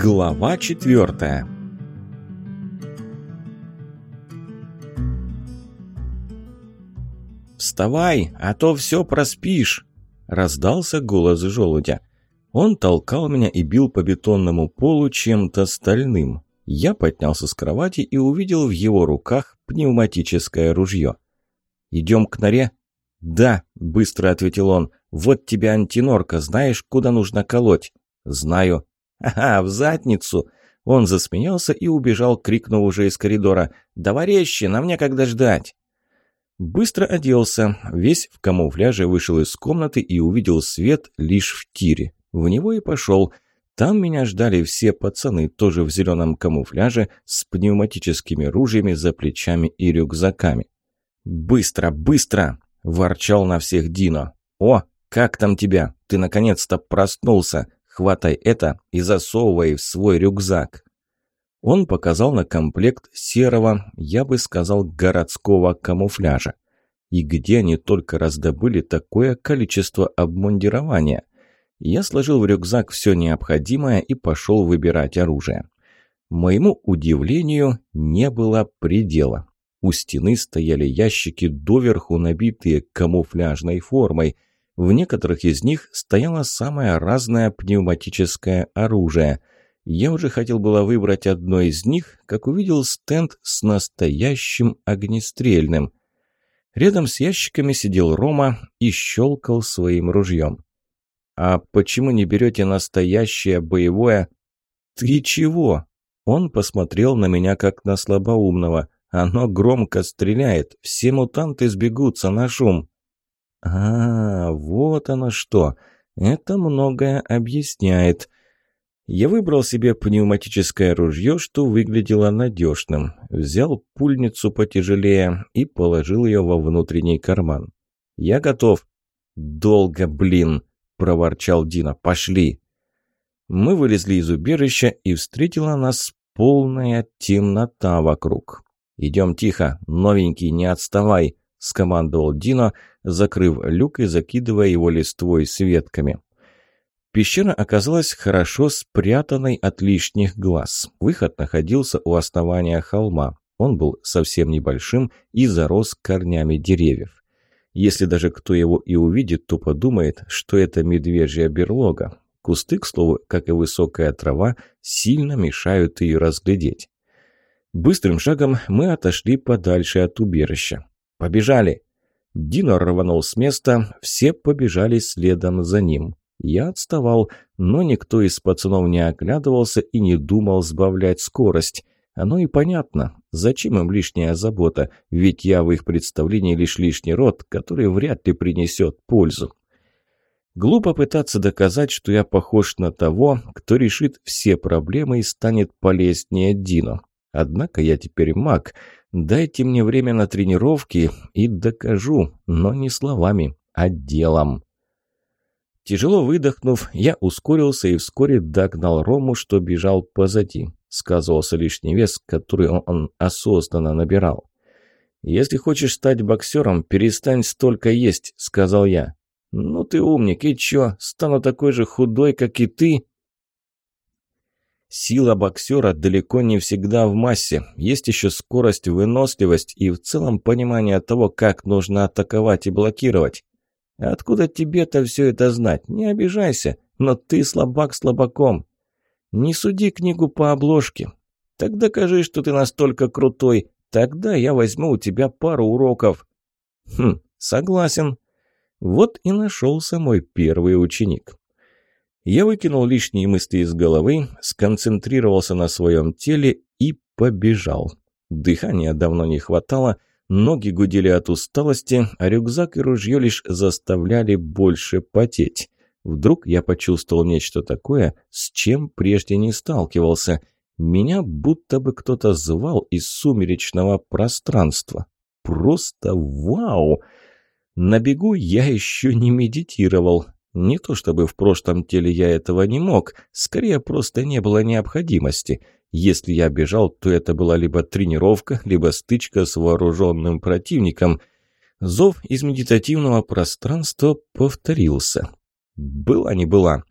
Глава четвертая «Вставай, а то все проспишь!» – раздался голос желудя. Он толкал меня и бил по бетонному полу чем-то стальным. Я поднялся с кровати и увидел в его руках пневматическое ружье. «Идем к норе?» «Да», – быстро ответил он. «Вот тебе антинорка, знаешь, куда нужно колоть?» «Знаю». «Ага, в задницу!» Он засмеялся и убежал, крикнув уже из коридора. «Давай резче, нам некогда ждать!» Быстро оделся, весь в камуфляже вышел из комнаты и увидел свет лишь в тире. В него и пошел. Там меня ждали все пацаны, тоже в зеленом камуфляже, с пневматическими ружьями за плечами и рюкзаками. «Быстро, быстро!» – ворчал на всех Дино. «О, как там тебя? Ты наконец-то проснулся! Хватай это и засовывай в свой рюкзак!» Он показал на комплект серого, я бы сказал, городского камуфляжа. И где они только раздобыли такое количество обмундирования? Я сложил в рюкзак все необходимое и пошел выбирать оружие. Моему удивлению не было предела. У стены стояли ящики, доверху набитые камуфляжной формой. В некоторых из них стояло самое разное пневматическое оружие. Я уже хотел было выбрать одно из них, как увидел стенд с настоящим огнестрельным. Рядом с ящиками сидел Рома и щелкал своим ружьем. «А почему не берете настоящее боевое?» «Ты чего?» Он посмотрел на меня, как на слабоумного. «Оно громко стреляет, все мутанты сбегутся на шум». «А, вот оно что! Это многое объясняет». Я выбрал себе пневматическое ружье, что выглядело надежным. Взял пульницу потяжелее и положил ее во внутренний карман. «Я готов». «Долго, блин!» – проворчал Дина. «Пошли!» Мы вылезли из убежища, и встретила нас полная темнота вокруг. «Идем тихо, новенький, не отставай!» – скомандовал Дина, закрыв люк и закидывая его листвой с ветками. Пещера оказалась хорошо спрятанной от лишних глаз. Выход находился у основания холма. Он был совсем небольшим и зарос корнями деревьев. Если даже кто его и увидит, то подумает, что это медвежья берлога. Кусты, к слову, как и высокая трава, сильно мешают ее разглядеть. Быстрым шагом мы отошли подальше от убежища. «Побежали!» Дино рванул с места, все побежали следом за ним. Я отставал, но никто из пацанов не оглядывался и не думал сбавлять скорость. Оно и понятно. Зачем им лишняя забота? Ведь я в их представлении лишь лишний род, который вряд ли принесет пользу. Глупо пытаться доказать, что я похож на того, кто решит все проблемы и станет полезнее Дино. Однако я теперь маг. Дайте мне время на тренировки и докажу, но не словами, а делом. Тяжело выдохнув, я ускорился и вскоре догнал Рому, что бежал позади. Сказывался лишний вес, который он осознанно набирал. «Если хочешь стать боксером, перестань столько есть», — сказал я. «Ну ты умник, и чё, стану такой же худой, как и ты?» Сила боксера далеко не всегда в массе. Есть еще скорость, выносливость и в целом понимание того, как нужно атаковать и блокировать. Откуда тебе-то все это знать? Не обижайся, но ты слабак слабаком. Не суди книгу по обложке. Так докажи, что ты настолько крутой. Тогда я возьму у тебя пару уроков. Хм, согласен. Вот и нашелся мой первый ученик. Я выкинул лишние мысли из головы, сконцентрировался на своем теле и побежал. Дыхания давно не хватало, ноги гудели от усталости, а рюкзак и ружье лишь заставляли больше потеть. Вдруг я почувствовал нечто такое, с чем прежде не сталкивался. Меня будто бы кто-то звал из сумеречного пространства. Просто вау! На бегу я еще не медитировал. Не то чтобы в прошлом теле я этого не мог, скорее просто не было необходимости. Если я бежал, то это была либо тренировка, либо стычка с вооруженным противником. Зов из медитативного пространства повторился. Была не была.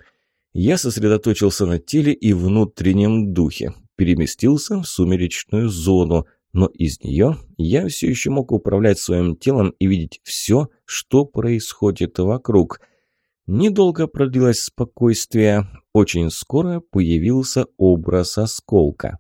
Я сосредоточился на теле и внутреннем духе, переместился в сумеречную зону, но из нее я все еще мог управлять своим телом и видеть все, что происходит вокруг. Недолго продлилось спокойствие, очень скоро появился образ осколка.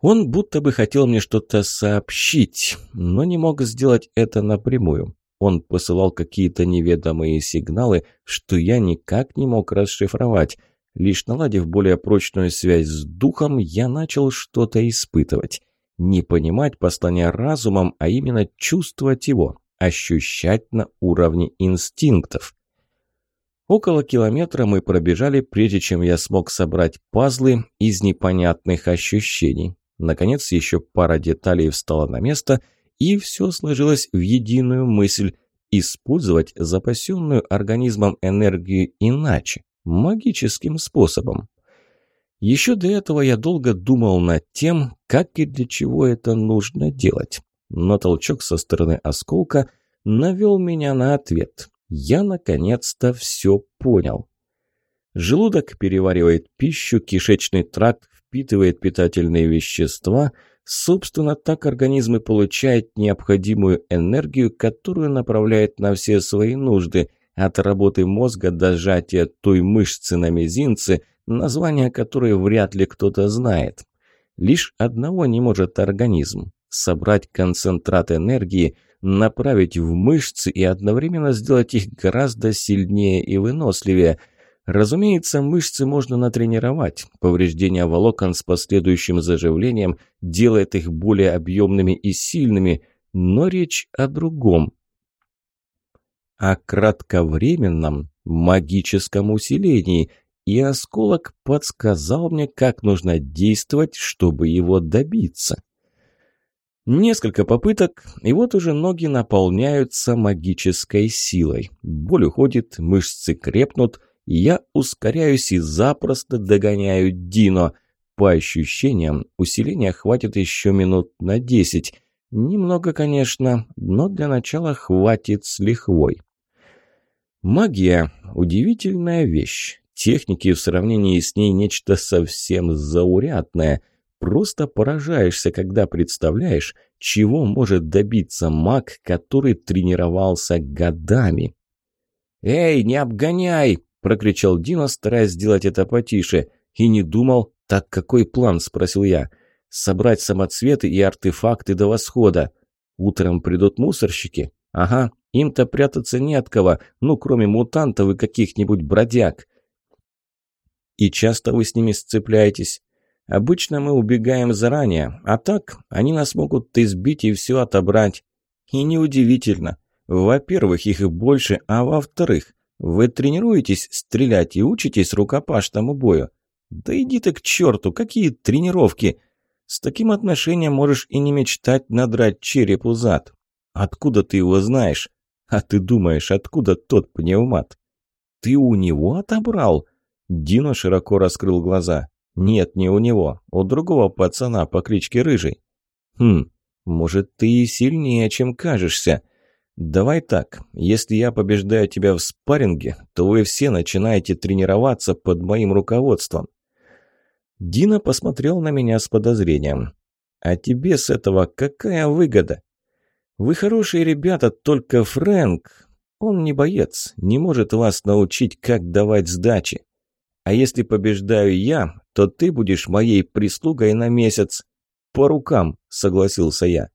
Он будто бы хотел мне что-то сообщить, но не мог сделать это напрямую. Он посылал какие-то неведомые сигналы, что я никак не мог расшифровать. Лишь наладив более прочную связь с духом, я начал что-то испытывать. Не понимать послание разумом, а именно чувствовать его, ощущать на уровне инстинктов. Около километра мы пробежали, прежде чем я смог собрать пазлы из непонятных ощущений. Наконец, еще пара деталей встала на место, и все сложилось в единую мысль – использовать запасенную организмом энергию иначе, магическим способом. Еще до этого я долго думал над тем, как и для чего это нужно делать. Но толчок со стороны осколка навел меня на ответ. Я наконец-то все понял. Желудок переваривает пищу, кишечный тракт впитывает питательные вещества. Собственно, так организм и получает необходимую энергию, которую направляет на все свои нужды, от работы мозга до сжатия той мышцы на мизинце, название которой вряд ли кто-то знает. Лишь одного не может организм – собрать концентрат энергии, направить в мышцы и одновременно сделать их гораздо сильнее и выносливее – Разумеется, мышцы можно натренировать. Повреждение волокон с последующим заживлением делает их более объемными и сильными, но речь о другом. О кратковременном магическом усилении, и осколок подсказал мне, как нужно действовать, чтобы его добиться. Несколько попыток, и вот уже ноги наполняются магической силой. Боль уходит, мышцы крепнут – я ускоряюсь и запросто догоняю Дино. По ощущениям, усиления хватит еще минут на десять. Немного, конечно, но для начала хватит с лихвой. Магия – удивительная вещь. Техники в сравнении с ней нечто совсем заурядное. Просто поражаешься, когда представляешь, чего может добиться маг, который тренировался годами. «Эй, не обгоняй!» – прокричал Дино, стараясь сделать это потише. «И не думал, так какой план?» – спросил я. «Собрать самоцветы и артефакты до восхода. Утром придут мусорщики? Ага, им-то прятаться не от кого, ну, кроме мутантов и каких-нибудь бродяг». «И часто вы с ними сцепляетесь?» «Обычно мы убегаем заранее, а так они нас могут избить и все отобрать». «И неудивительно. Во-первых, их больше, а во-вторых, вы тренируетесь стрелять и учитесь рукопашному бою? Да иди ты к черту, какие тренировки! С таким отношением можешь и не мечтать надрать черепу зад. Откуда ты его знаешь? А ты думаешь, откуда тот пневмат? Ты у него отобрал? Дино широко раскрыл глаза. Нет, не у него, у другого пацана по кличке Рыжий. Хм, может, ты и сильнее, чем кажешься. «Давай так, если я побеждаю тебя в спарринге, то вы все начинаете тренироваться под моим руководством». Дина посмотрел на меня с подозрением. «А тебе с этого какая выгода?» «Вы хорошие ребята, только Фрэнк, он не боец, не может вас научить, как давать сдачи. А если побеждаю я, то ты будешь моей прислугой на месяц». «По рукам», — согласился я.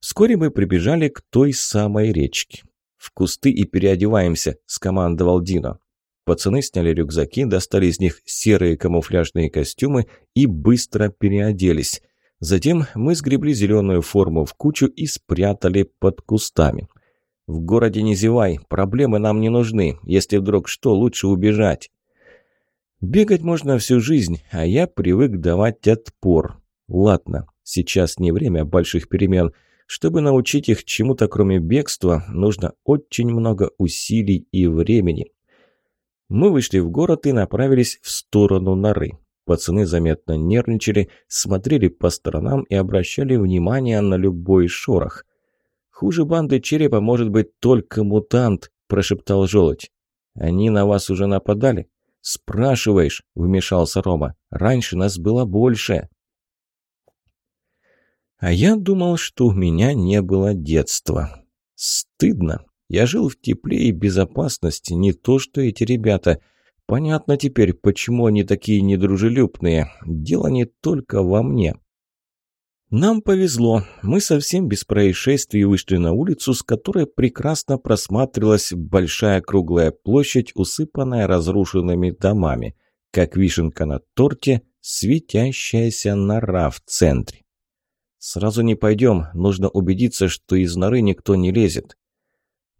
Вскоре мы прибежали к той самой речке. «В кусты и переодеваемся», – скомандовал Дино. Пацаны сняли рюкзаки, достали из них серые камуфляжные костюмы и быстро переоделись. Затем мы сгребли зеленую форму в кучу и спрятали под кустами. «В городе не зевай, проблемы нам не нужны. Если вдруг что, лучше убежать». Бегать можно всю жизнь, а я привык давать отпор. Ладно, сейчас не время больших перемен – чтобы научить их чему-то, кроме бегства, нужно очень много усилий и времени. Мы вышли в город и направились в сторону норы. Пацаны заметно нервничали, смотрели по сторонам и обращали внимание на любой шорох. «Хуже банды черепа может быть только мутант», – прошептал желудь. Они на вас уже нападали?» «Спрашиваешь», — вмешался Рома. «Раньше нас было больше». А я думал, что у меня не было детства. Стыдно. Я жил в тепле и безопасности, не то что эти ребята. Понятно теперь, почему они такие недружелюбные. Дело не только во мне. Нам повезло. Мы совсем без происшествий вышли на улицу, с которой прекрасно просматривалась большая круглая площадь, усыпанная разрушенными домами. Как вишенка на торте, светящаяся нора в центре. «Сразу не пойдем, нужно убедиться, что из норы никто не лезет».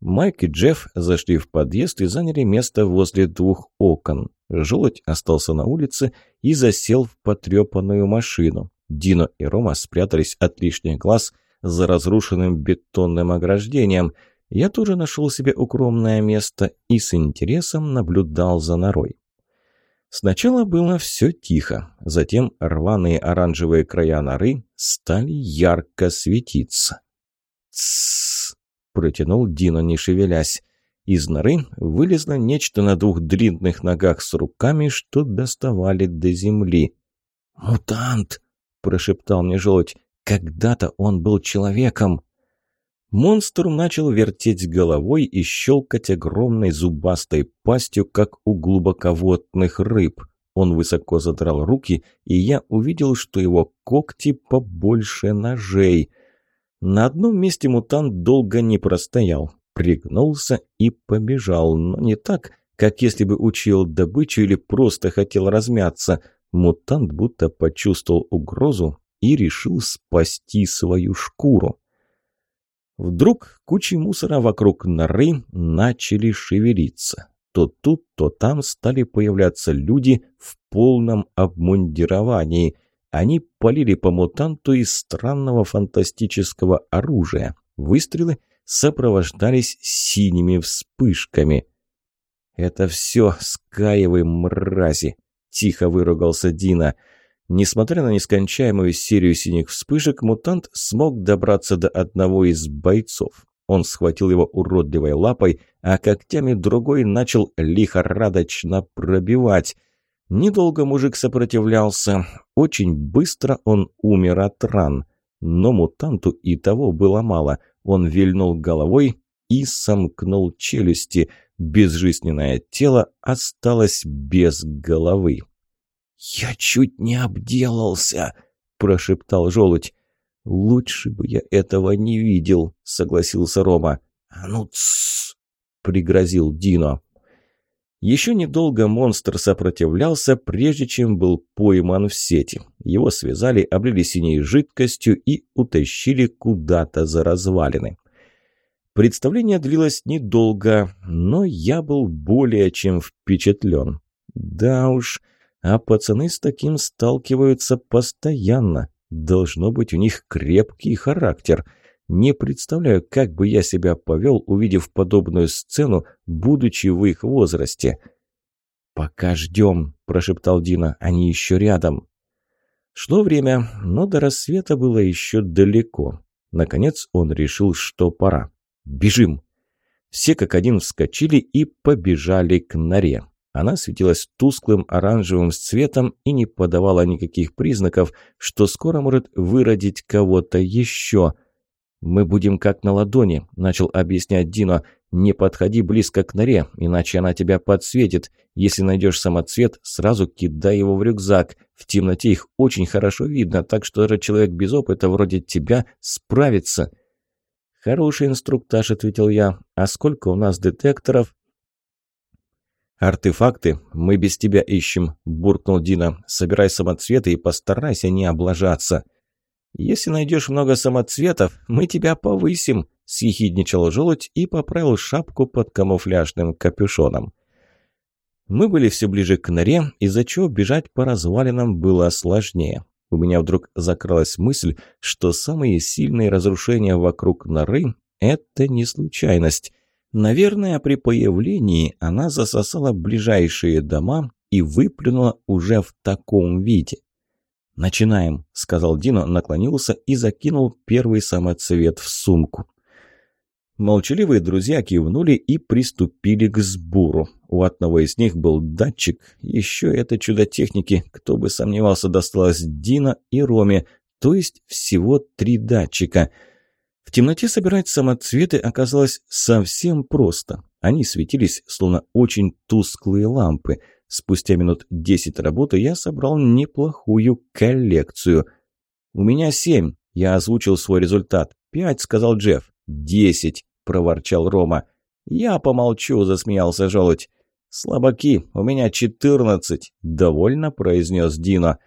Майк и Джефф зашли в подъезд и заняли место возле двух окон. Желудь остался на улице и засел в потрепанную машину. Дино и Рома спрятались от лишних глаз за разрушенным бетонным ограждением. Я тоже нашел себе укромное место и с интересом наблюдал за норой. Сначала было все тихо, затем рваные оранжевые края норы стали ярко светиться. «Тссс!» – протянул Дино, не шевелясь. Из норы вылезло нечто на двух длинных ногах с руками, что доставали до земли. «Мутант!» Прошептал мне желудь. «Когда-то он был человеком!» Монстр начал вертеть головой и щелкать огромной зубастой пастью, как у глубоководных рыб. Он высоко задрал руки, и я увидел, что его когти побольше ножей. На одном месте мутант долго не простоял, пригнулся и побежал, но не так, как если бы учил добычу или просто хотел размяться. Мутант будто почувствовал угрозу и решил спасти свою шкуру. Вдруг кучи мусора вокруг норы начали шевелиться. То тут, то там стали появляться люди в полном обмундировании. Они полили по мутанту из странного фантастического оружия. Выстрелы сопровождались синими вспышками. «Это все Скаевы мрази!» Тихо выругался Дина. Несмотря на нескончаемую серию синих вспышек, мутант смог добраться до одного из бойцов. Он схватил его уродливой лапой, а когтями другой начал лихорадочно пробивать. Недолго мужик сопротивлялся. Очень быстро он умер от ран. Но мутанту и того было мало. Он вильнул головой и сомкнул челюсти – Безжизненное тело осталось без головы. «Я чуть не обделался!» – прошептал желудь. «Лучше бы я этого не видел», – согласился Рома. «А ну, тссс!» – пригрозил Дино. Еще недолго монстр сопротивлялся, прежде чем был пойман в сети. Его связали, облили синей жидкостью и утащили куда-то за развалины. Представление длилось недолго, но я был более чем впечатлен. Да уж, а пацаны с таким сталкиваются постоянно. Должно быть у них крепкий характер. Не представляю, как бы я себя повел, увидев подобную сцену, будучи в их возрасте. «Пока ждем», – прошептал Дина, – «они еще рядом». Шло время, но до рассвета было еще далеко. Наконец он решил, что пора. «Бежим!» Все как один вскочили и побежали к норе. Она светилась тусклым оранжевым цветом и не подавала никаких признаков, что скоро может выродить кого-то еще. «Мы будем как на ладони», – начал объяснять Дино. «Не подходи близко к норе, иначе она тебя подсветит. Если найдешь самоцвет, сразу кидай его в рюкзак. В темноте их очень хорошо видно, так что даже человек без опыта вроде тебя справится». «Хороший инструктаж», — ответил я. «А сколько у нас детекторов?» «Артефакты мы без тебя ищем», – буркнул Дина. «Собирай самоцветы и постарайся не облажаться». «Если найдешь много самоцветов, мы тебя повысим», – съехидничал желудь и поправил шапку под камуфляжным капюшоном. Мы были все ближе к норе, из-за чего бежать по развалинам было сложнее. У меня вдруг закралась мысль, что самые сильные разрушения вокруг норы – это не случайность. Наверное, при появлении она засосала ближайшие дома и выплюнула уже в таком виде. «Начинаем», – сказал Дино, наклонился и закинул первый самоцвет в сумку. Молчаливые друзья кивнули и приступили к сбору. У одного из них был датчик, еще это чудо техники, кто бы сомневался, досталось Дина и Роме, то есть всего три датчика. В темноте собирать самоцветы оказалось совсем просто. Они светились, словно очень тусклые лампы. Спустя минут десять работы я собрал неплохую коллекцию. «У меня семь», – я озвучил свой результат. «Пять», – сказал Джефф. «Десять!» – проворчал Рома. «Я помолчу», – засмеялся желудь. «Слабаки, у меня четырнадцать», – довольно произнес Дина.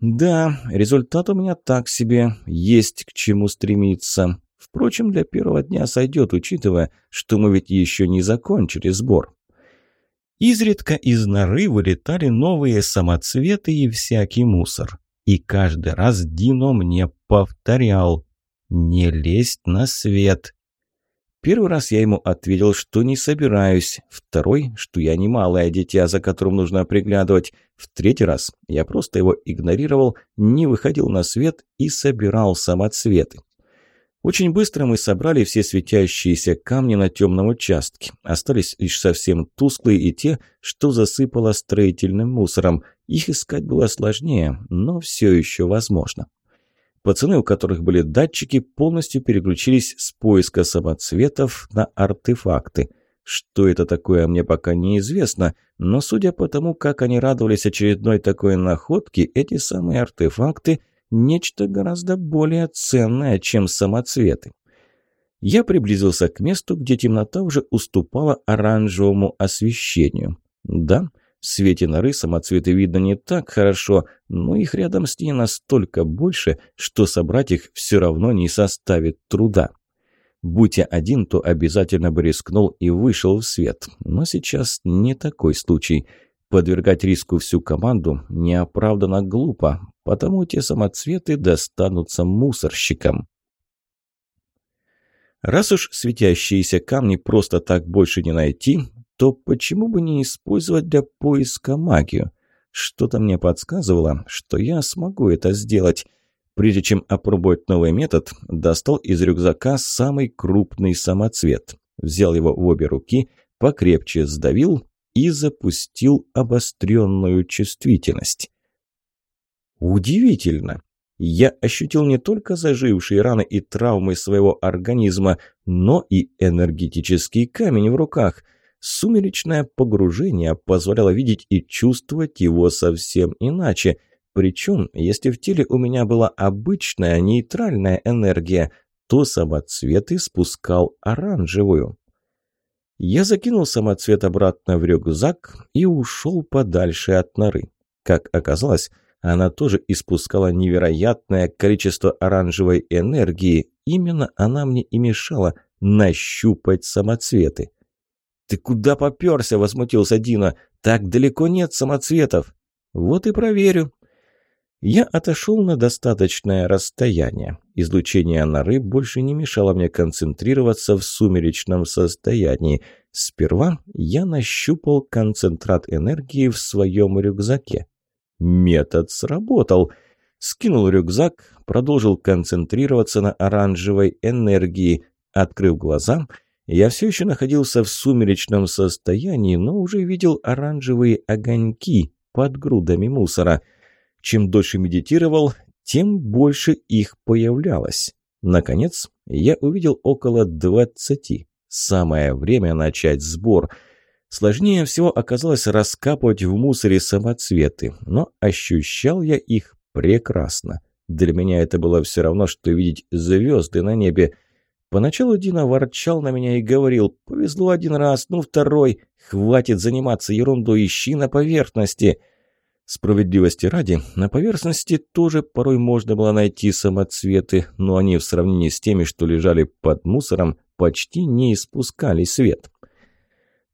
«Да, результат у меня так себе, есть к чему стремиться. Впрочем, для первого дня сойдет, учитывая, что мы ведь еще не закончили сбор». Изредка из норы вылетали новые самоцветы и всякий мусор. И каждый раз Дино мне повторял «Не лезть на свет». Первый раз я ему ответил, что не собираюсь. Второй, что я не малое дитя, за которым нужно приглядывать. В третий раз я просто его игнорировал, не выходил на свет и собирал самоцветы. Очень быстро мы собрали все светящиеся камни на темном участке. Остались лишь совсем тусклые и те, что засыпало строительным мусором. Их искать было сложнее, но все еще возможно. Пацаны, у которых были датчики, полностью переключились с поиска самоцветов на артефакты. Что это такое, мне пока неизвестно, но судя по тому, как они радовались очередной такой находке, эти самые артефакты – нечто гораздо более ценное, чем самоцветы. Я приблизился к месту, где темнота уже уступала оранжевому освещению. Да, свете норы самоцветы видно не так хорошо, но их рядом с ней настолько больше, что собрать их все равно не составит труда. Будь я один, то обязательно бы рискнул и вышел в свет. Но сейчас не такой случай. Подвергать риску всю команду неоправданно глупо, потому те самоцветы достанутся мусорщикам. Раз уж светящиеся камни просто так больше не найти, то почему бы не использовать для поиска магию? Что-то мне подсказывало, что я смогу это сделать. Прежде чем опробовать новый метод, достал из рюкзака самый крупный самоцвет. Взял его в обе руки, покрепче сдавил и запустил обостренную чувствительность. Удивительно! Я ощутил не только зажившие раны и травмы своего организма, но и энергетический камень в руках – Сумеречное погружение позволяло видеть и чувствовать его совсем иначе. Причем, если в теле у меня была обычная нейтральная энергия, то самоцвет испускал оранжевую. Я закинул самоцвет обратно в рюкзак и ушел подальше от норы. Как оказалось, она тоже испускала невероятное количество оранжевой энергии. Именно она мне и мешала нащупать самоцветы. «Ты куда попёрся?» – возмутился Дина. «Так далеко нет самоцветов». «Вот и проверю». Я отошел на достаточное расстояние. Излучение норы больше не мешало мне концентрироваться в сумеречном состоянии. Сперва я нащупал концентрат энергии в своем рюкзаке. Метод сработал. Скинул рюкзак, продолжил концентрироваться на оранжевой энергии. Открыв глаза – я все еще находился в сумеречном состоянии, но уже видел оранжевые огоньки под грудами мусора. Чем дольше медитировал, тем больше их появлялось. Наконец, я увидел около двадцати. Самое время начать сбор. Сложнее всего оказалось раскапывать в мусоре самоцветы, но ощущал я их прекрасно. Для меня это было все равно, что видеть звезды на небе – Поначалу Дина ворчал на меня и говорил, «Повезло один раз, ну второй. Хватит заниматься ерундой, ищи на поверхности». Справедливости ради, на поверхности тоже порой можно было найти самоцветы, но они в сравнении с теми, что лежали под мусором, почти не испускали свет.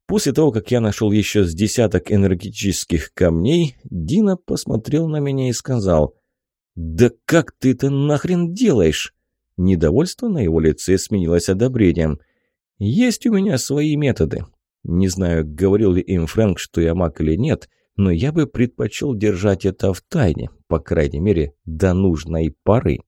После того, как я нашел еще с десяток энергетических камней, Дина посмотрел на меня и сказал, «Да как ты это нахрен делаешь?» Недовольство на его лице сменилось одобрением. «Есть у меня свои методы. Не знаю, говорил ли им Фрэнк, что я маг или нет, но я бы предпочел держать это в тайне, по крайней мере, до нужной поры».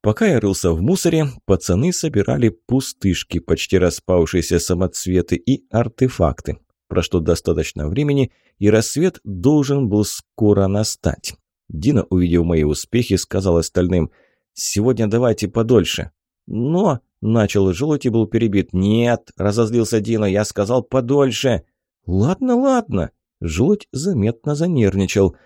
Пока я рылся в мусоре, пацаны собирали пустышки, почти распавшиеся самоцветы и артефакты. Прошло достаточно времени, и рассвет должен был скоро настать. Дина, увидев мои успехи, сказал остальным, «Сегодня давайте подольше». «Но», – начал желудь и был перебит, «Нет», – разозлился Дина, – «я сказал подольше». «Ладно, ладно», – желудь заметно занервничал.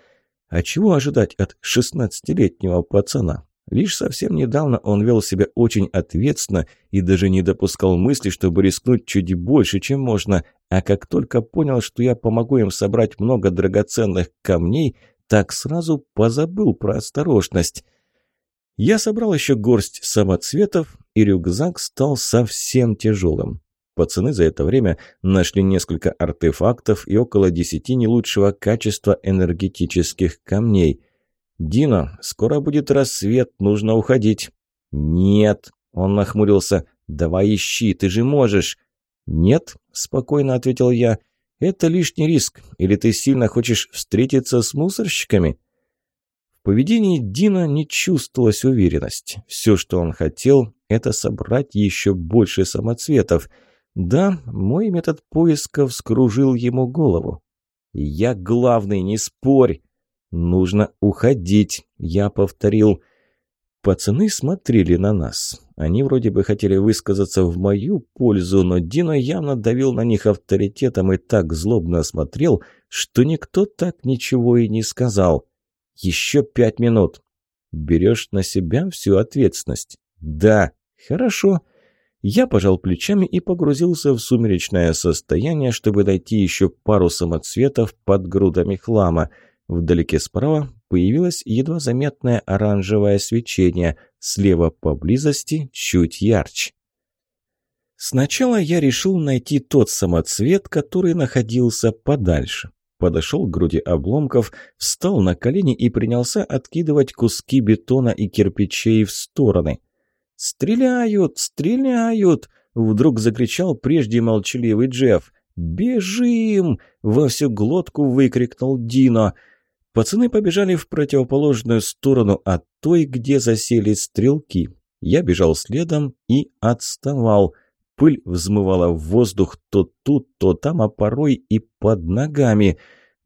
«А чего ожидать от шестнадцатилетнего пацана? Лишь совсем недавно он вел себя очень ответственно и даже не допускал мысли, чтобы рискнуть чуть больше, чем можно, а как только понял, что я помогу им собрать много драгоценных камней, так сразу позабыл про осторожность. Я собрал еще горсть самоцветов, и рюкзак стал совсем тяжелым. Пацаны за это время нашли несколько артефактов и около десяти не лучшего качества энергетических камней – «Дина, скоро будет рассвет, нужно уходить». «Нет», – он нахмурился, – «давай ищи, ты же можешь». «Нет», – спокойно ответил я, – «это лишний риск, или ты сильно хочешь встретиться с мусорщиками?» В поведении Дина не чувствовалась уверенность. Все, что он хотел, это собрать еще больше самоцветов. Да, мой метод поиска вскружил ему голову. «Я главный, не спорь!» «Нужно уходить», – я повторил. Пацаны смотрели на нас. Они вроде бы хотели высказаться в мою пользу, но Дино явно давил на них авторитетом и так злобно смотрел, что никто так ничего и не сказал. «Еще пять минут». «Берешь на себя всю ответственность?» «Да». «Хорошо». Я пожал плечами и погрузился в сумеречное состояние, чтобы найти еще пару самоцветов под грудами хлама – Вдалеке справа появилось едва заметное оранжевое свечение, слева поблизости чуть ярче. Сначала я решил найти тот самоцвет, который находился подальше. Подошел к груди обломков, встал на колени и принялся откидывать куски бетона и кирпичей в стороны. «Стреляют! Стреляют!» — вдруг закричал прежде молчаливый Джефф. «Бежим!» — во всю глотку выкрикнул Дино. Пацаны побежали в противоположную сторону от той, где засели стрелки. Я бежал следом и отставал. Пыль взмывала в воздух то тут, то там, а порой и под ногами.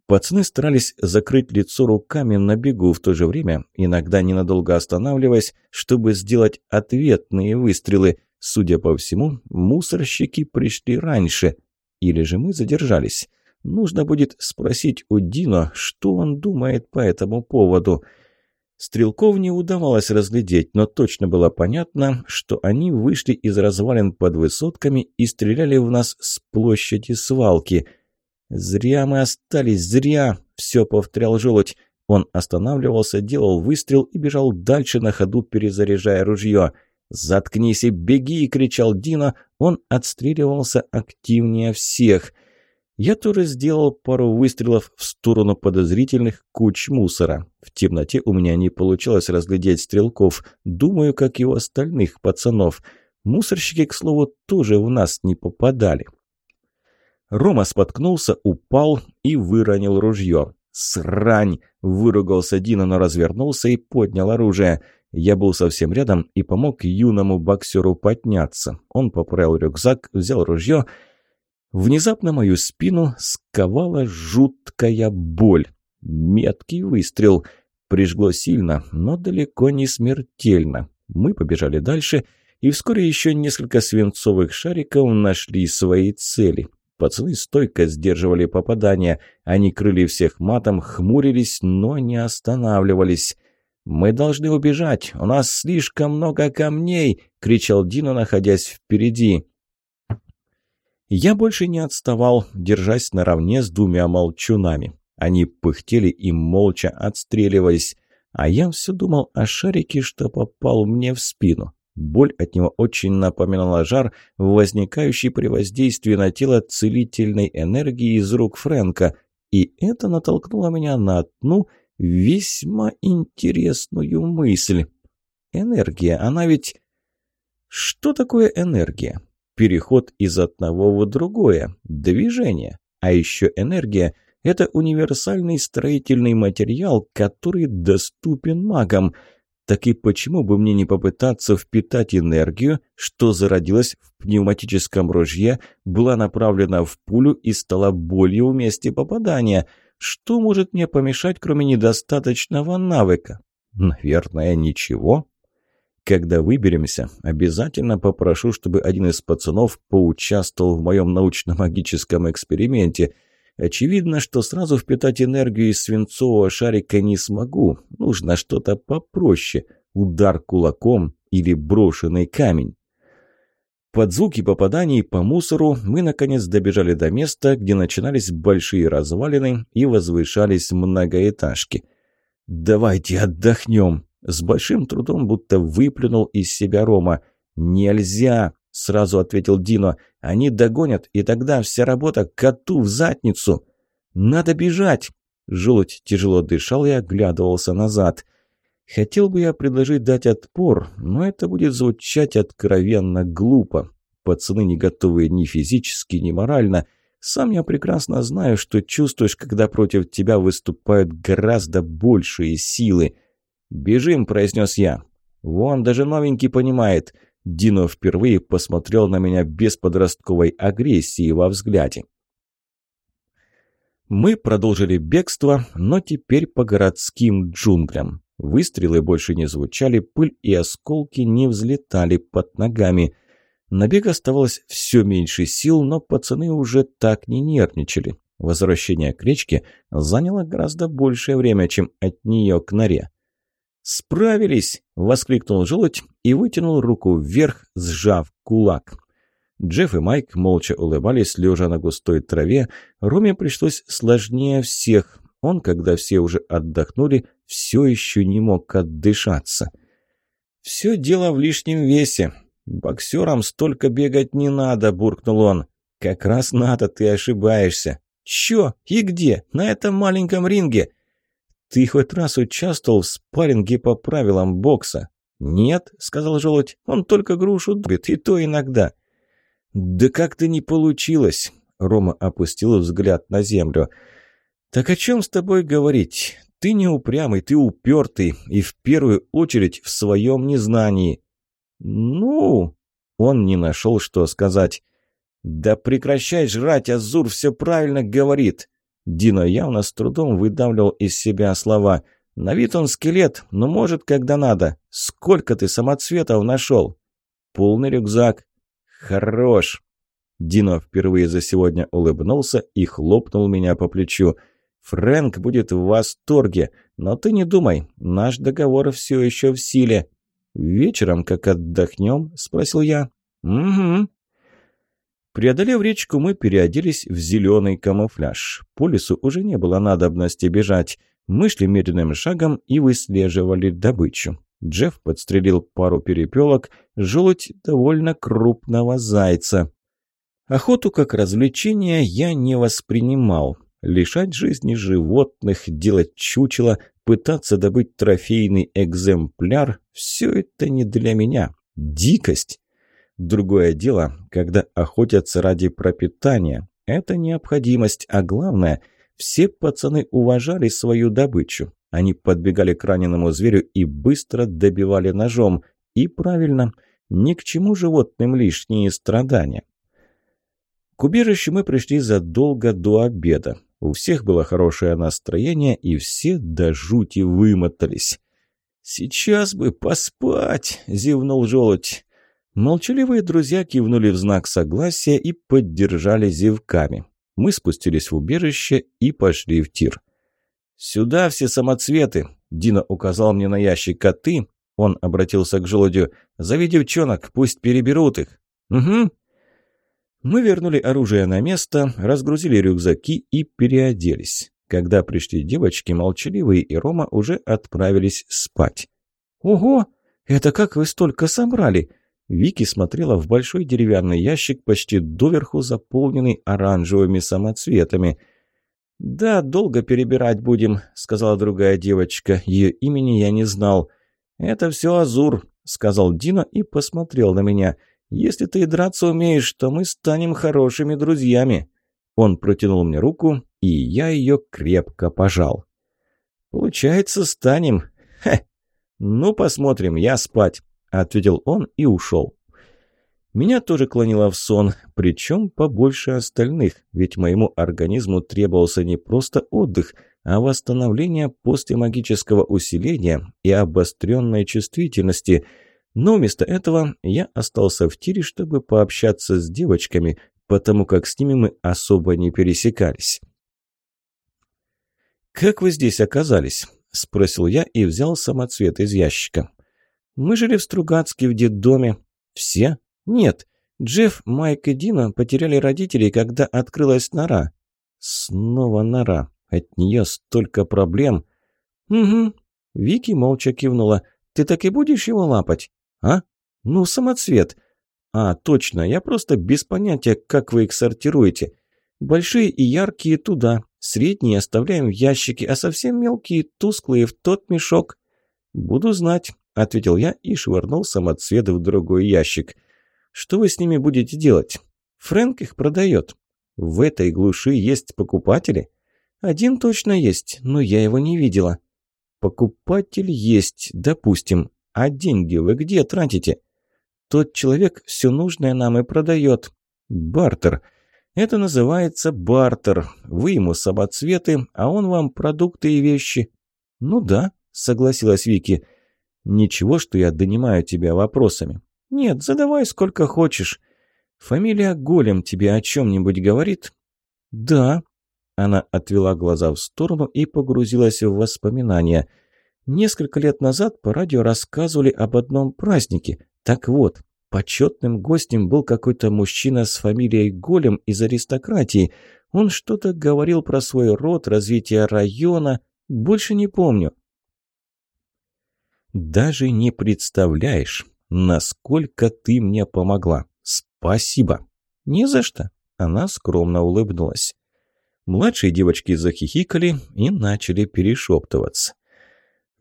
Пацаны старались закрыть лицо руками на бегу, в то же время иногда ненадолго останавливаясь, чтобы сделать ответные выстрелы. Судя по всему, мусорщики пришли раньше. Или же мы задержались. Нужно будет спросить у Дино, что он думает по этому поводу. Стрелков не удавалось разглядеть, но точно было понятно, что они вышли из развалин под высотками и стреляли в нас с площади свалки. «Зря мы остались, зря!» – все повторял желудь. Он останавливался, делал выстрел и бежал дальше на ходу, перезаряжая ружье. «Заткнись и беги!» – кричал Дина. Он отстреливался активнее всех – я тоже сделал пару выстрелов в сторону подозрительных куч мусора. В темноте у меня не получалось разглядеть стрелков, думаю, как и у остальных пацанов. Мусорщики, к слову, тоже в нас не попадали. Рома споткнулся, упал и выронил ружье. «Срань!» – выругался Дина, но развернулся и поднял оружие. Я был совсем рядом и помог юному боксеру подняться. Он поправил рюкзак, взял ружье – Внезапно мою спину сковала жуткая боль. Меткий выстрел. Прижгло сильно, но далеко не смертельно. Мы побежали дальше, и вскоре еще несколько свинцовых шариков нашли свои цели. Пацаны стойко сдерживали попадания. Они крыли всех матом, хмурились, но не останавливались. «Мы должны убежать! У нас слишком много камней!» — кричал Дина, находясь впереди. Я больше не отставал, держась наравне с двумя молчунами. Они пыхтели и молча отстреливались. А я все думал о шарике, что попал мне в спину. Боль от него очень напоминала жар, возникающий при воздействии на тело целительной энергии из рук Фрэнка. И это натолкнуло меня на одну весьма интересную мысль. Энергия, она ведь... Что такое энергия? Переход из одного в другое, движение. А еще энергия – это универсальный строительный материал, который доступен магам. Так и почему бы мне не попытаться впитать энергию, что зародилась в пневматическом ружье, была направлена в пулю и стала болью в месте попадания? Что может мне помешать, кроме недостаточного навыка? Наверное, ничего. Когда выберемся, обязательно попрошу, чтобы один из пацанов поучаствовал в моем научно-магическом эксперименте. Очевидно, что сразу впитать энергию из свинцового шарика не смогу. Нужно что-то попроще. Удар кулаком или брошенный камень. Под звуки попаданий по мусору мы наконец добежали до места, где начинались большие развалины и возвышались многоэтажки. «Давайте отдохнем», с большим трудом будто выплюнул из себя Рома. «Нельзя!» – сразу ответил Дино. «Они догонят, и тогда вся работа коту в задницу!» «Надо бежать!» Желудь тяжело дышал и оглядывался назад. Хотел бы я предложить дать отпор, но это будет звучать откровенно глупо. Пацаны не готовы ни физически, ни морально. Сам я прекрасно знаю, что чувствуешь, когда против тебя выступают гораздо большие силы. «Бежим», – произнес я. «Вон, даже новенький понимает». Дино впервые посмотрел на меня без подростковой агрессии во взгляде. Мы продолжили бегство, но теперь по городским джунглям. Выстрелы больше не звучали, пыль и осколки не взлетали под ногами. На бег оставалось все меньше сил, но пацаны уже так не нервничали. Возвращение к речке заняло гораздо большее время, чем от нее к норе. «Справились!» – воскликнул желудь и вытянул руку вверх, сжав кулак. Джефф и Майк молча улыбались, лежа на густой траве. Роме пришлось сложнее всех. Он, когда все уже отдохнули, все еще не мог отдышаться. «Все дело в лишнем весе. Боксерам столько бегать не надо», – буркнул он. «Как раз надо, ты ошибаешься». «Чё? И где? На этом маленьком ринге?» «Ты хоть раз участвовал в спарринге по правилам бокса?» «Нет», — сказал желудь, — «он только грушу дубит, и то иногда». «Да как-то не получилось», — Рома опустил взгляд на землю. «Так о чем с тобой говорить? Ты не упрямый, ты упертый, и в первую очередь в своем незнании». «Ну...» — он не нашел, что сказать. «Да прекращай жрать, Азур все правильно говорит. Дино явно с трудом выдавливал из себя слова. «На вид он скелет, но может, когда надо. Сколько ты самоцветов нашел?» «Полный рюкзак». «Хорош». Дино впервые за сегодня улыбнулся и хлопнул меня по плечу. «Фрэнк будет в восторге, но ты не думай, наш договор все еще в силе». «Вечером, как отдохнем?» – спросил я. «Угу», Преодолев речку, мы переоделись в зеленый камуфляж. По лесу уже не было надобности бежать. Мы шли медленным шагом и выслеживали добычу. Джефф подстрелил пару перепелок, желудь довольно крупного зайца. Охоту как развлечение я не воспринимал. Лишать жизни животных, делать чучело, пытаться добыть трофейный экземпляр – все это не для меня. Дикость. Другое дело, когда охотятся ради пропитания. Это необходимость, а главное, все пацаны уважали свою добычу. Они подбегали к раненому зверю и быстро добивали ножом. И правильно, ни к чему животным лишние страдания. К убежищу мы пришли задолго до обеда. У всех было хорошее настроение, и все до жути вымотались. «Сейчас бы поспать!» – зевнул желудь. Молчаливые друзья кивнули в знак согласия и поддержали зевками. Мы спустились в убежище и пошли в тир. «Сюда все самоцветы!» – Дина указал мне на ящик, а ты, он обратился к желудю, «зови девчонок, пусть переберут их». «Угу». Мы вернули оружие на место, разгрузили рюкзаки и переоделись. Когда пришли девочки, молчаливые и Рома уже отправились спать. «Ого! Это как вы столько собрали?» Вики смотрела в большой деревянный ящик, почти доверху заполненный оранжевыми самоцветами. «Да, долго перебирать будем», — сказала другая девочка. Ее имени я не знал. «Это все Азур», — сказал Дина и посмотрел на меня. «Если ты драться умеешь, то мы станем хорошими друзьями». Он протянул мне руку, и я ее крепко пожал. «Получается, станем. Хе, «Ну, посмотрим, я спать», – ответил он и ушел. Меня тоже клонило в сон, причем побольше остальных, ведь моему организму требовался не просто отдых, а восстановление после магического усиления и обостренной чувствительности. Но вместо этого я остался в тире, чтобы пообщаться с девочками, потому как с ними мы особо не пересекались. «Как вы здесь оказались?» – спросил я и взял самоцвет из ящика. «Мы жили в Стругацке в детдоме. Все?» «Нет. Джефф, Майк и Дина потеряли родителей, когда открылась нора». «Снова нора. От нее столько проблем». «Угу». Вики молча кивнула. «Ты так и будешь его лапать?» «А? Ну, самоцвет». «А, точно. Я просто без понятия, как вы их сортируете. Большие и яркие туда, средние оставляем в ящике, а совсем мелкие, тусклые в тот мешок». «Буду знать», — ответил я и швырнул самоцветы в другой ящик. Что вы с ними будете делать? Фрэнк их продает. В этой глуши есть покупатели? Один точно есть, но я его не видела. Покупатель есть, допустим. А деньги вы где тратите? Тот человек все нужное нам и продает. Бартер. Это называется бартер. Вы ему самоцветы, а он вам продукты и вещи. Ну да, согласилась Вики. Ничего, что я донимаю тебя вопросами. «Нет, задавай сколько хочешь. Фамилия Голем тебе о чем-нибудь говорит?» «Да». Она отвела глаза в сторону и погрузилась в воспоминания. Несколько лет назад по радио рассказывали об одном празднике. Так вот, почетным гостем был какой-то мужчина с фамилией Голем из аристократии. Он что-то говорил про свой род, развитие района. Больше не помню. «Даже не представляешь, насколько ты мне помогла. Спасибо. Не за что. Она скромно улыбнулась. Младшие девочки захихикали и начали перешептываться.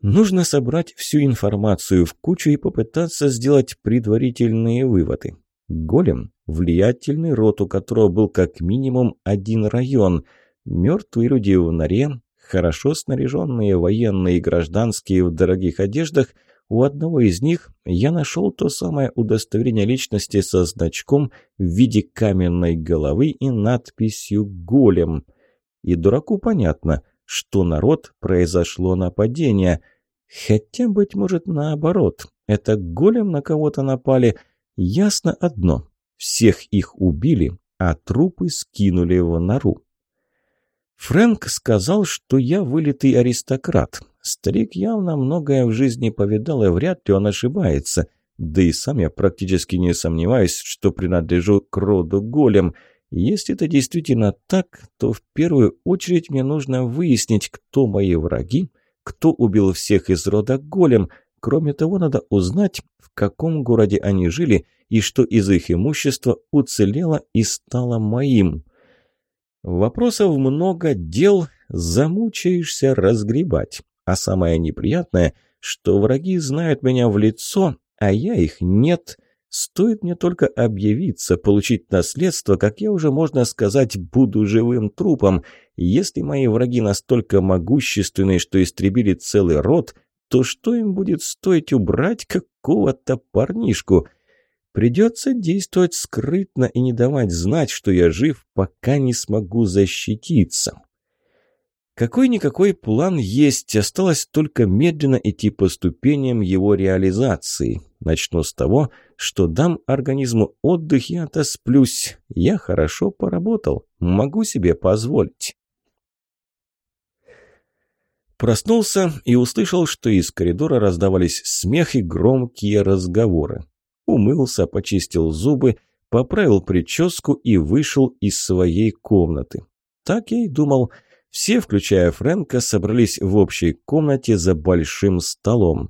Нужно собрать всю информацию в кучу и попытаться сделать предварительные выводы. Голем – влиятельный род, у которого был как минимум один район. Мертвые люди в норе, хорошо снаряженные военные и гражданские в дорогих одеждах – у одного из них я нашел то самое удостоверение личности со значком в виде каменной головы и надписью «Голем». И дураку понятно, что народ произошло нападение. Хотя, быть может, наоборот. Это голем на кого-то напали. Ясно одно. Всех их убили, а трупы скинули в нору. Фрэнк сказал, что я вылитый аристократ, Старик явно многое в жизни повидал, и вряд ли он ошибается. Да и сам я практически не сомневаюсь, что принадлежу к роду голем. Если это действительно так, то в первую очередь мне нужно выяснить, кто мои враги, кто убил всех из рода голем. Кроме того, надо узнать, в каком городе они жили и что из их имущества уцелело и стало моим. Вопросов много, дел замучаешься разгребать. А самое неприятное, что враги знают меня в лицо, а я их нет. Стоит мне только объявиться, получить наследство, как я уже, можно сказать, буду живым трупом. Если мои враги настолько могущественны, что истребили целый род, то что им будет стоить убрать какого-то парнишку? Придется действовать скрытно и не давать знать, что я жив, пока не смогу защититься. Какой-никакой план есть, осталось только медленно идти по ступеням его реализации. Начну с того, что дам организму отдых и отосплюсь. Я хорошо поработал, могу себе позволить. Проснулся и услышал, что из коридора раздавались смех и громкие разговоры. Умылся, почистил зубы, поправил прическу и вышел из своей комнаты. Так я и думал – все, включая Фрэнка, собрались в общей комнате за большим столом.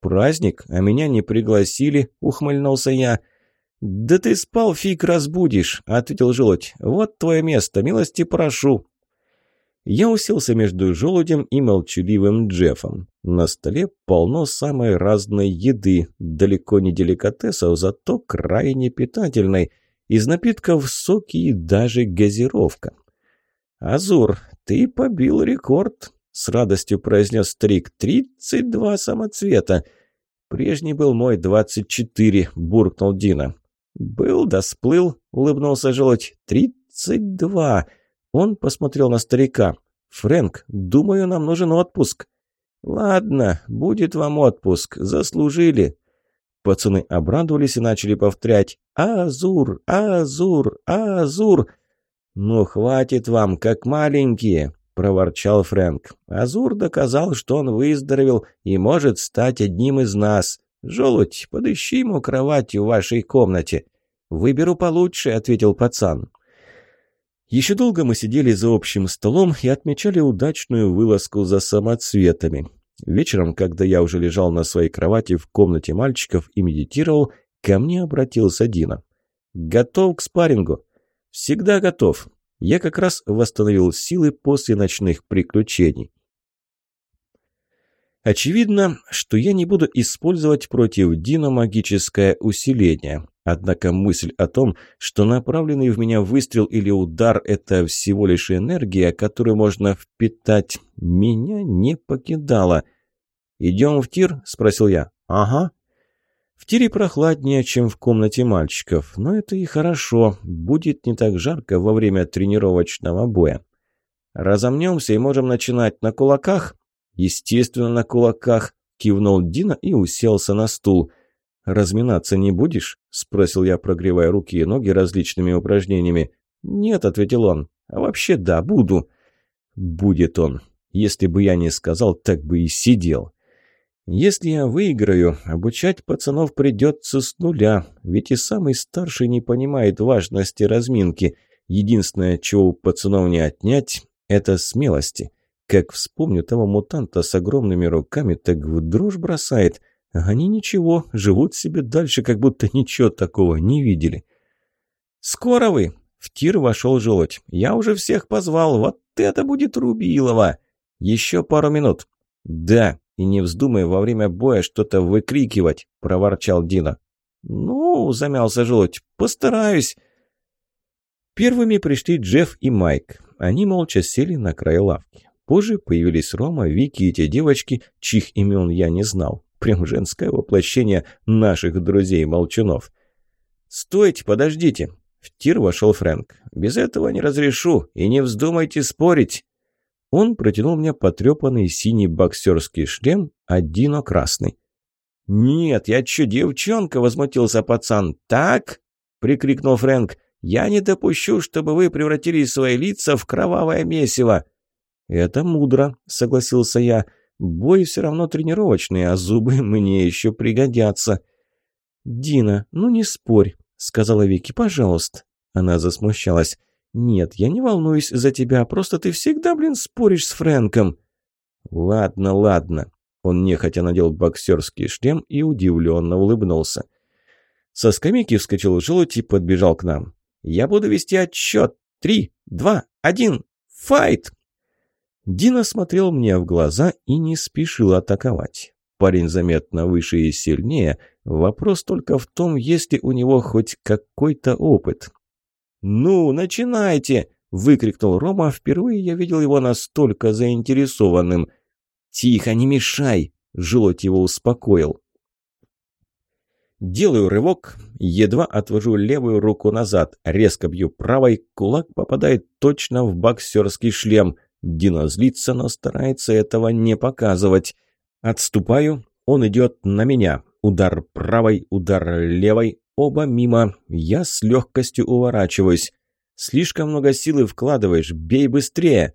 «Праздник, а меня не пригласили», — ухмыльнулся я. «Да ты спал, фиг разбудишь», — ответил желудь. «Вот твое место, милости прошу». Я уселся между желудем и молчаливым Джеффом. На столе полно самой разной еды, далеко не деликатесов, зато крайне питательной. Из напитков соки и даже газировка. «Азур, ты побил рекорд», – с радостью произнес старик. «Тридцать два самоцвета!» «Прежний был мой двадцать четыре», – буркнул Дина. «Был да сплыл», – улыбнулся желудь. «Тридцать два!» Он посмотрел на старика. «Фрэнк, думаю, нам нужен отпуск». «Ладно, будет вам отпуск. Заслужили». Пацаны обрадовались и начали повторять «Азур! Азур! Азур!» «Ну, хватит вам, как маленькие!» – проворчал Фрэнк. «Азур доказал, что он выздоровел и может стать одним из нас. Желудь, подыщи ему кровать в вашей комнате». «Выберу получше», – ответил пацан. Еще долго мы сидели за общим столом и отмечали удачную вылазку за самоцветами. Вечером, когда я уже лежал на своей кровати в комнате мальчиков и медитировал, ко мне обратился Дина. «Готов к спаррингу?» «Всегда готов. Я как раз восстановил силы после ночных приключений». Очевидно, что я не буду использовать против Дина магическое усиление. Однако мысль о том, что направленный в меня выстрел или удар – это всего лишь энергия, которую можно впитать, меня не покидала. «Идем в тир?» – спросил я. «Ага». В тире прохладнее, чем в комнате мальчиков, но это и хорошо, будет не так жарко во время тренировочного боя. «Разомнемся и можем начинать на кулаках?» «Естественно, на кулаках», – кивнул Дина и уселся на стул – «Разминаться не будешь?» – спросил я, прогревая руки и ноги различными упражнениями. «Нет», – ответил он. «А вообще да, буду». «Будет он. Если бы я не сказал, так бы и сидел». «Если я выиграю, обучать пацанов придется с нуля, ведь и самый старший не понимает важности разминки. Единственное, чего у пацанов не отнять, это смелости. Как вспомню того мутанта с огромными руками, так в дрожь бросает». Они ничего, живут себе дальше, как будто ничего такого не видели. «Скоро вы!» — в тир вошел желудь. «Я уже всех позвал, вот это будет Рубилова!» «Еще пару минут». «Да, и не вздумай во время боя что-то выкрикивать», — проворчал Дина. «Ну, — замялся желудь, — постараюсь». Первыми пришли Джефф и Майк. Они молча сели на край лавки. Позже появились Рома, Вики и те девочки, чьих имен я не знал. Прям женское воплощение наших друзей-молчунов. «Стойте, подождите!» В тир вошел Фрэнк. «Без этого не разрешу, и не вздумайте спорить!» Он протянул мне потрепанный синий боксерский шлем, Дино красный. «Нет, я чё, девчонка?» – возмутился пацан. «Так?» – прикрикнул Фрэнк. «Я не допущу, чтобы вы превратили свои лица в кровавое месиво!» «Это мудро», – согласился я. Бой все равно тренировочный, а зубы мне еще пригодятся. «Дина, ну не спорь», — сказала Вики, — «пожалуйста». Она засмущалась. «Нет, я не волнуюсь за тебя, просто ты всегда, блин, споришь с Фрэнком». «Ладно, ладно». Он нехотя надел боксерский шлем и удивленно улыбнулся. Со скамейки вскочил желудь и подбежал к нам. «Я буду вести отсчет. Три, два, один, файт!» Дина смотрел мне в глаза и не спешил атаковать. Парень заметно выше и сильнее. Вопрос только в том, есть ли у него хоть какой-то опыт. «Ну, начинайте!» – выкрикнул Рома. Впервые я видел его настолько заинтересованным. «Тихо, не мешай!» – желудь его успокоил. Делаю рывок, едва отвожу левую руку назад, резко бью правой, кулак попадает точно в боксерский шлем – Дина злится, но старается этого не показывать. Отступаю, он идет на меня. Удар правой, удар левой, оба мимо. Я с легкостью уворачиваюсь. Слишком много силы вкладываешь, бей быстрее.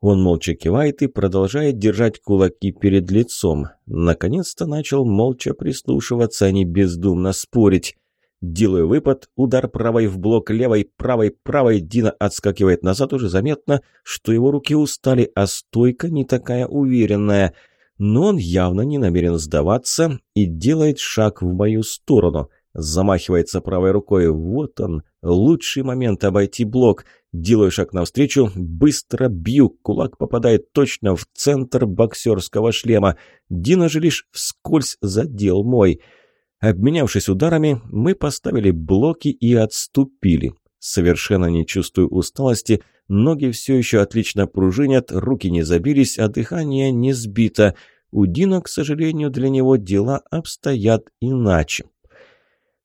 Он молча кивает и продолжает держать кулаки перед лицом. Наконец-то начал молча прислушиваться, а не бездумно спорить. Делаю выпад, удар правой в блок левой, правой, правой. Дина отскакивает назад, уже заметно, что его руки устали, а стойка не такая уверенная. Но он явно не намерен сдаваться и делает шаг в мою сторону. Замахивается правой рукой. Вот он, лучший момент обойти блок. Делаю шаг навстречу, быстро бью. Кулак попадает точно в центр боксерского шлема. Дина же лишь вскользь задел мой. Обменявшись ударами, мы поставили блоки и отступили. Совершенно не чувствую усталости, ноги все еще отлично пружинят, руки не забились, а дыхание не сбито. У Дина, к сожалению, для него дела обстоят иначе.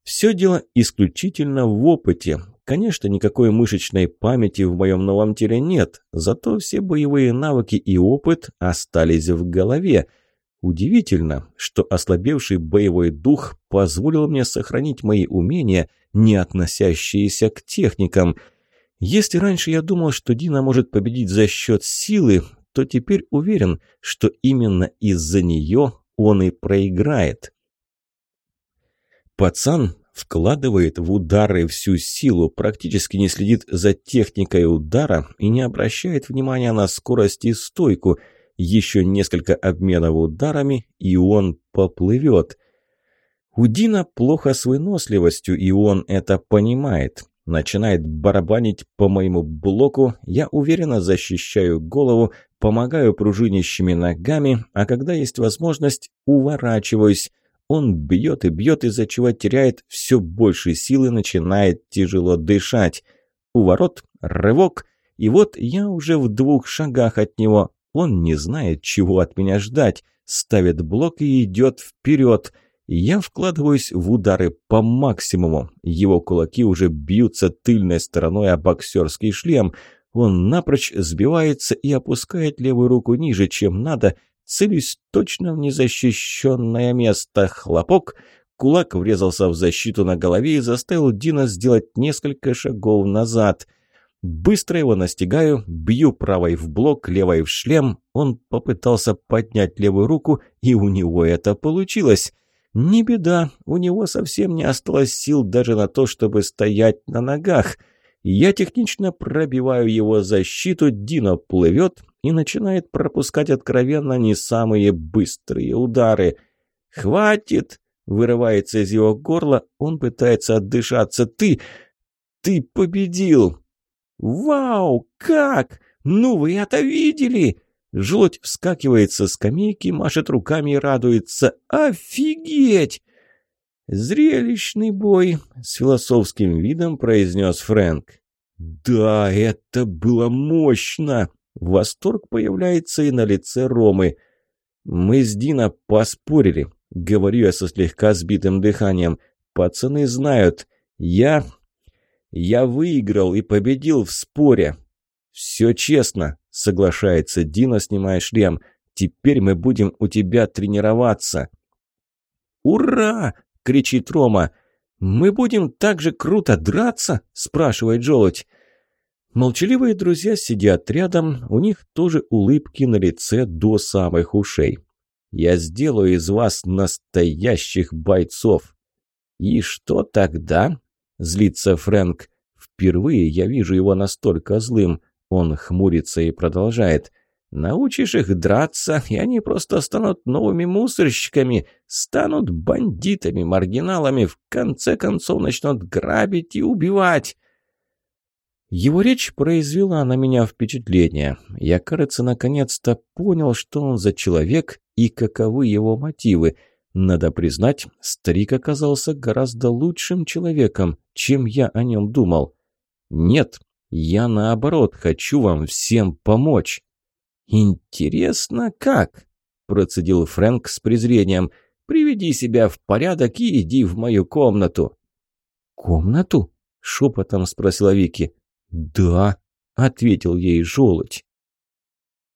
Все дело исключительно в опыте. Конечно, никакой мышечной памяти в моем новом теле нет, зато все боевые навыки и опыт остались в голове. Удивительно, что ослабевший боевой дух позволил мне сохранить мои умения, не относящиеся к техникам. Если раньше я думал, что Дина может победить за счет силы, то теперь уверен, что именно из-за нее он и проиграет. Пацан вкладывает в удары всю силу, практически не следит за техникой удара и не обращает внимания на скорость и стойку. Еще несколько обменов ударами, и он поплывет. У Дина плохо с выносливостью, и он это понимает. Начинает барабанить по моему блоку, я уверенно защищаю голову, помогаю пружинящими ногами, а когда есть возможность, уворачиваюсь. Он бьет и бьет, из-за чего теряет все больше силы, начинает тяжело дышать. У ворот рывок, и вот я уже в двух шагах от него. Он не знает, чего от меня ждать, ставит блок и идет вперед. Я вкладываюсь в удары по максимуму. Его кулаки уже бьются тыльной стороной о боксерский шлем. Он напрочь сбивается и опускает левую руку ниже, чем надо, целюсь точно в незащищенное место. Хлопок. Кулак врезался в защиту на голове и заставил Дина сделать несколько шагов назад. Быстро его настигаю, бью правой в блок, левой в шлем. Он попытался поднять левую руку, и у него это получилось. Не беда, у него совсем не осталось сил даже на то, чтобы стоять на ногах. Я технично пробиваю его защиту, Дино плывет, и начинает пропускать откровенно не самые быстрые удары. «Хватит!» — вырывается из его горла, он пытается отдышаться. «Ты... ты победил!» «Вау! Как? Ну вы это видели?» Желудь вскакивает со скамейки, машет руками и радуется. «Офигеть!» «Зрелищный бой!» — с философским видом произнес Фрэнк. «Да, это было мощно!» Восторг появляется и на лице Ромы. «Мы с Дина поспорили», — говорю я со слегка сбитым дыханием. «Пацаны знают. Я... я выиграл и победил в споре». «Все честно», — соглашается Дина, снимая шлем. «Теперь мы будем у тебя тренироваться». «Ура!» — кричит Рома. «Мы будем так же круто драться?» — спрашивает Желудь. Молчаливые друзья сидят рядом, у них тоже улыбки на лице до самых ушей. «Я сделаю из вас настоящих бойцов». «И что тогда?» – злится Фрэнк. «Впервые я вижу его настолько злым». Он хмурится и продолжает. «Научишь их драться, и они просто станут новыми мусорщиками, станут бандитами, маргиналами, в конце концов начнут грабить и убивать». Его речь произвела на меня впечатление. Я, кажется, наконец-то понял, что он за человек и каковы его мотивы. Надо признать, старик оказался гораздо лучшим человеком, чем я о нем думал. Нет, я наоборот хочу вам всем помочь. Интересно, как? Процедил Фрэнк с презрением. Приведи себя в порядок и иди в мою комнату. Комнату? Шепотом спросила Вики. «Да», — ответил ей желудь.